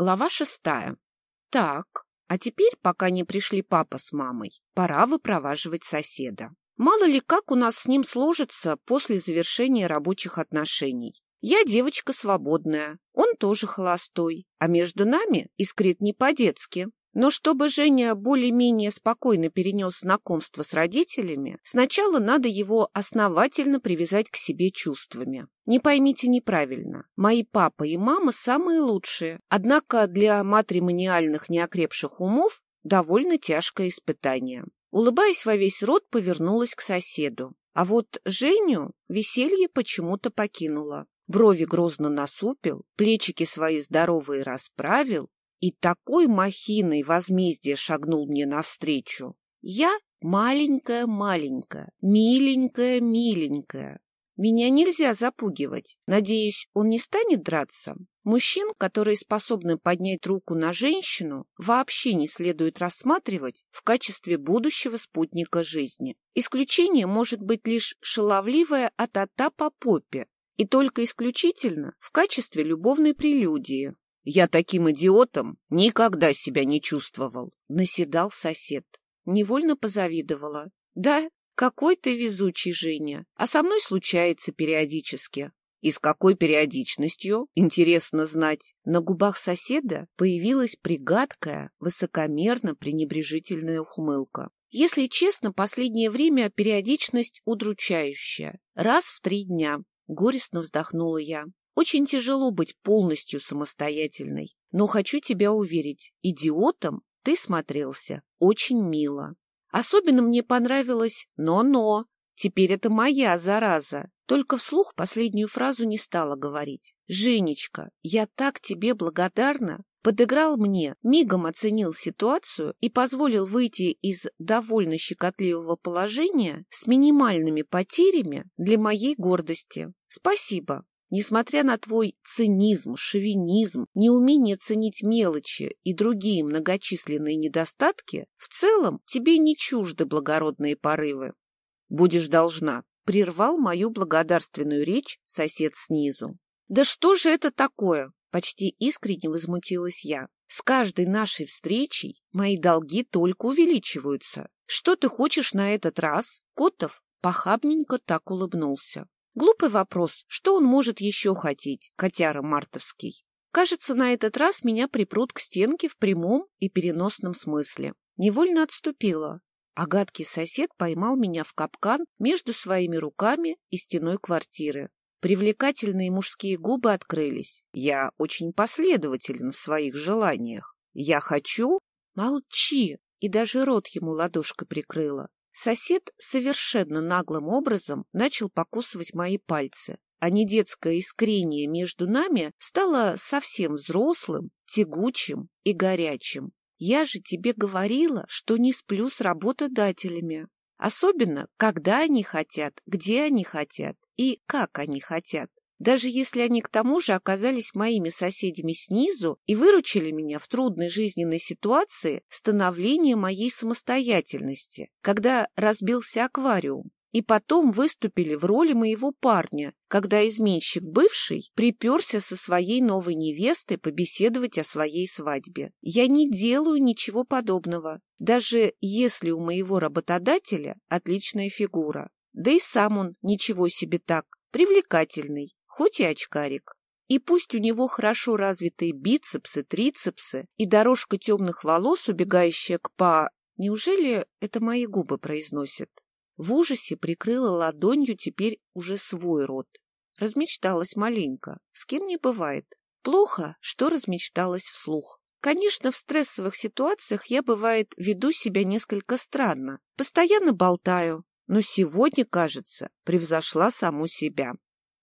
Глава шестая. Так, а теперь, пока не пришли папа с мамой, пора выпроваживать соседа. Мало ли как у нас с ним сложится после завершения рабочих отношений. Я девочка свободная, он тоже холостой, а между нами искрит не по-детски. Но чтобы Женя более-менее спокойно перенес знакомство с родителями, сначала надо его основательно привязать к себе чувствами. Не поймите неправильно, мои папа и мама самые лучшие, однако для матримониальных неокрепших умов довольно тяжкое испытание. Улыбаясь во весь рот, повернулась к соседу. А вот Женю веселье почему-то покинуло. Брови грозно насупил, плечики свои здоровые расправил и такой махиной возмездия шагнул мне навстречу. Я маленькая-маленькая, миленькая-миленькая. Меня нельзя запугивать. Надеюсь, он не станет драться? Мужчин, которые способны поднять руку на женщину, вообще не следует рассматривать в качестве будущего спутника жизни. Исключение может быть лишь шаловливая атата по попе, и только исключительно в качестве любовной прелюдии. Я таким идиотом никогда себя не чувствовал, — наседал сосед. Невольно позавидовала. Да, какой ты везучий, Женя, а со мной случается периодически. И с какой периодичностью? Интересно знать. На губах соседа появилась пригадкая, высокомерно-пренебрежительная ухмылка. Если честно, последнее время периодичность удручающая. Раз в три дня. Горестно вздохнула я. Очень тяжело быть полностью самостоятельной. Но хочу тебя уверить, идиотом ты смотрелся очень мило. Особенно мне понравилось «но-но». Теперь это моя зараза. Только вслух последнюю фразу не стала говорить. «Женечка, я так тебе благодарна!» Подыграл мне, мигом оценил ситуацию и позволил выйти из довольно щекотливого положения с минимальными потерями для моей гордости. Спасибо. Несмотря на твой цинизм, шовинизм, неумение ценить мелочи и другие многочисленные недостатки, в целом тебе не чужды благородные порывы. Будешь должна, прервал мою благодарственную речь сосед снизу. Да что же это такое? Почти искренне возмутилась я. С каждой нашей встречей мои долги только увеличиваются. Что ты хочешь на этот раз? Котов похабненько так улыбнулся. Глупый вопрос, что он может еще хотеть, котяра мартовский. Кажется, на этот раз меня припрут к стенке в прямом и переносном смысле. Невольно отступила, а гадкий сосед поймал меня в капкан между своими руками и стеной квартиры. Привлекательные мужские губы открылись. Я очень последователен в своих желаниях. Я хочу... Молчи! И даже рот ему ладошкой прикрыла. Сосед совершенно наглым образом начал покусывать мои пальцы, а недетское искрение между нами стало совсем взрослым, тягучим и горячим. Я же тебе говорила, что не сплю с работодателями. Особенно, когда они хотят, где они хотят и как они хотят даже если они к тому же оказались моими соседями снизу и выручили меня в трудной жизненной ситуации становления моей самостоятельности, когда разбился аквариум, и потом выступили в роли моего парня, когда изменщик бывший приперся со своей новой невестой побеседовать о своей свадьбе. Я не делаю ничего подобного, даже если у моего работодателя отличная фигура. Да и сам он ничего себе так, привлекательный, хоть и очкарик. И пусть у него хорошо развитые бицепсы, трицепсы и дорожка темных волос, убегающая к па... Неужели это мои губы произносят? В ужасе прикрыла ладонью теперь уже свой рот. Размечталась маленько. С кем не бывает. Плохо, что размечталась вслух. Конечно, в стрессовых ситуациях я, бывает, веду себя несколько странно. Постоянно болтаю, но сегодня, кажется, превзошла саму себя.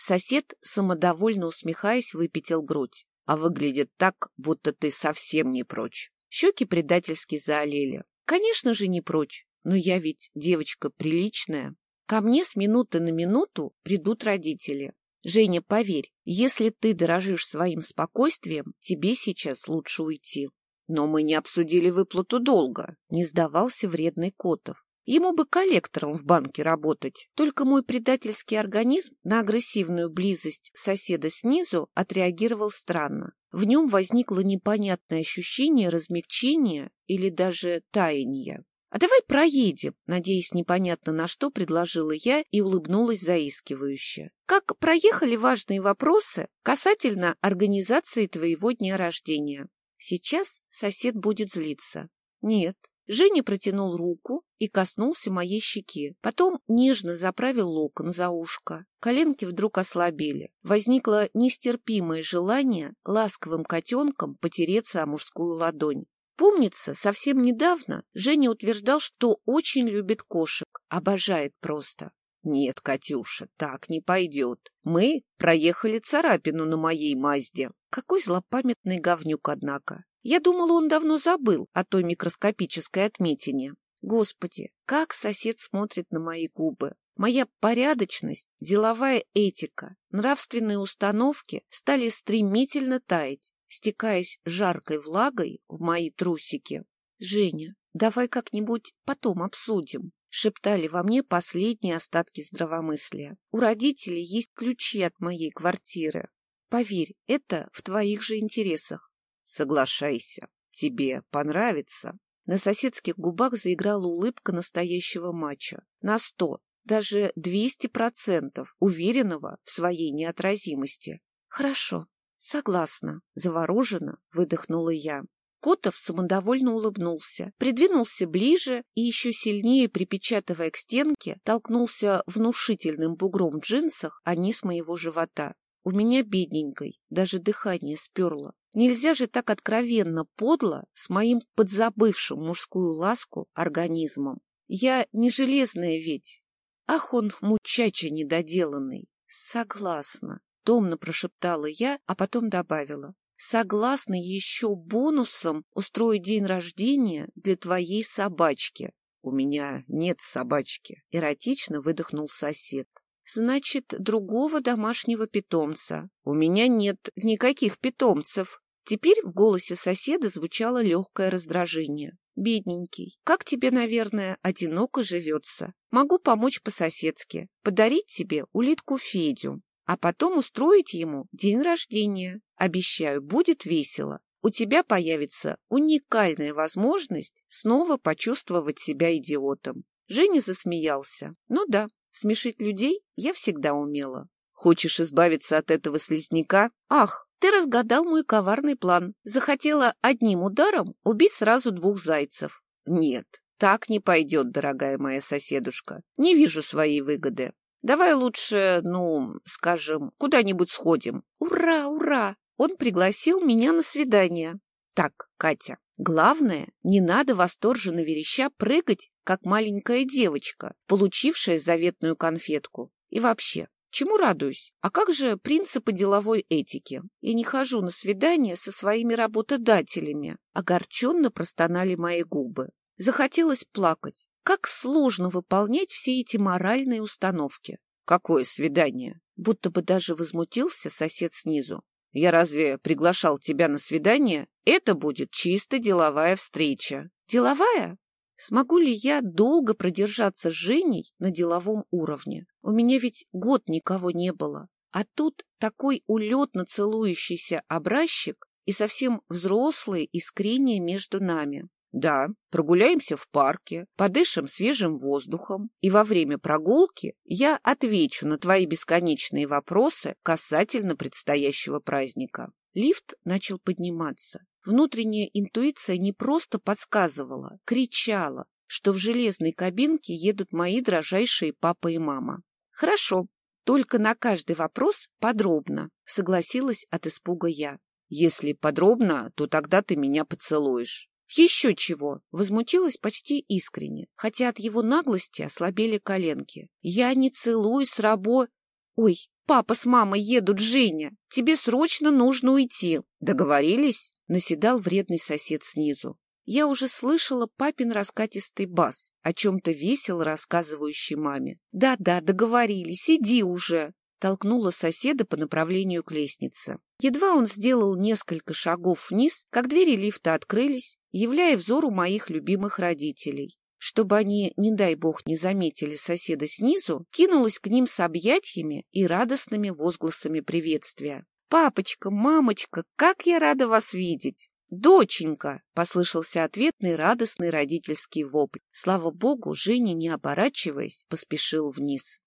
Сосед, самодовольно усмехаясь, выпятил грудь. А выглядит так, будто ты совсем не прочь. Щеки предательски заолели. Конечно же, не прочь, но я ведь девочка приличная. Ко мне с минуты на минуту придут родители. Женя, поверь, если ты дорожишь своим спокойствием, тебе сейчас лучше уйти. Но мы не обсудили выплату долга, не сдавался вредный Котов. Ему бы коллектором в банке работать. Только мой предательский организм на агрессивную близость соседа снизу отреагировал странно. В нем возникло непонятное ощущение размягчения или даже таяния. «А давай проедем», надеясь непонятно на что, предложила я и улыбнулась заискивающе. «Как проехали важные вопросы касательно организации твоего дня рождения? Сейчас сосед будет злиться». «Нет». Женя протянул руку и коснулся моей щеки. Потом нежно заправил локон за ушко. Коленки вдруг ослабели. Возникло нестерпимое желание ласковым котенком потереться о мужскую ладонь. Помнится, совсем недавно Женя утверждал, что очень любит кошек, обожает просто. Нет, Катюша, так не пойдет. Мы проехали царапину на моей Мазде. Какой злопамятный говнюк, однако. Я думала, он давно забыл о той микроскопической отметине. Господи, как сосед смотрит на мои губы. Моя порядочность, деловая этика, нравственные установки стали стремительно таять стекаясь жаркой влагой в мои трусики. «Женя, давай как-нибудь потом обсудим», — шептали во мне последние остатки здравомыслия. «У родителей есть ключи от моей квартиры. Поверь, это в твоих же интересах». «Соглашайся, тебе понравится». На соседских губах заиграла улыбка настоящего мачо. На сто, даже двести процентов уверенного в своей неотразимости. «Хорошо, Согласна, завороженно выдохнула я. Котов самодовольно улыбнулся, придвинулся ближе и еще сильнее, припечатывая к стенке, толкнулся внушительным бугром в джинсах, а низ моего живота. У меня бедненькой, даже дыхание сперло. Нельзя же так откровенно подло с моим подзабывшим мужскую ласку организмом. Я не железная ведь. Ах он, мучача недоделанный. Согласна томно прошептала я, а потом добавила. Согласна еще бонусом устроить день рождения для твоей собачки. У меня нет собачки, эротично выдохнул сосед. Значит, другого домашнего питомца. У меня нет никаких питомцев. Теперь в голосе соседа звучало легкое раздражение. Бедненький, как тебе, наверное, одиноко живется. Могу помочь по-соседски. Подарить тебе улитку Федю а потом устроить ему день рождения. Обещаю, будет весело. У тебя появится уникальная возможность снова почувствовать себя идиотом. Женя засмеялся. Ну да, смешить людей я всегда умела. Хочешь избавиться от этого слизняка? Ах, ты разгадал мой коварный план. Захотела одним ударом убить сразу двух зайцев. Нет, так не пойдет, дорогая моя соседушка. Не вижу своей выгоды. Давай лучше, ну, скажем, куда-нибудь сходим. Ура, ура! Он пригласил меня на свидание. Так, Катя, главное, не надо восторженно вереща прыгать, как маленькая девочка, получившая заветную конфетку. И вообще, чему радуюсь? А как же принципы деловой этики? Я не хожу на свидания со своими работодателями. Огорченно простонали мои губы. Захотелось плакать. Как сложно выполнять все эти моральные установки. Какое свидание? Будто бы даже возмутился сосед снизу. Я разве приглашал тебя на свидание? Это будет чисто деловая встреча. Деловая? Смогу ли я долго продержаться с Женей на деловом уровне? У меня ведь год никого не было. А тут такой улетно целующийся образчик и совсем взрослые искрения между нами. Да, прогуляемся в парке, подышим свежим воздухом, и во время прогулки я отвечу на твои бесконечные вопросы касательно предстоящего праздника. Лифт начал подниматься. Внутренняя интуиция не просто подсказывала, кричала, что в железной кабинке едут мои дрожайшие папа и мама. Хорошо, только на каждый вопрос подробно, согласилась от испуга я. Если подробно, то тогда ты меня поцелуешь. Еще чего! Возмутилась почти искренне, хотя от его наглости ослабели коленки. Я не целую с рабо... Ой, папа с мамой едут, Женя! Тебе срочно нужно уйти. Договорились? Наседал вредный сосед снизу. Я уже слышала папин раскатистый бас, о чем-то весело рассказывающий маме. «Да-да, договорились, иди уже!» толкнула соседа по направлению к лестнице. Едва он сделал несколько шагов вниз, как двери лифта открылись, являя взору моих любимых родителей. Чтобы они, не дай бог, не заметили соседа снизу, кинулась к ним с объятиями и радостными возгласами приветствия. «Папочка, мамочка, как я рада вас видеть!» «Доченька!» — послышался ответный радостный родительский вопль. Слава богу, Женя, не оборачиваясь, поспешил вниз.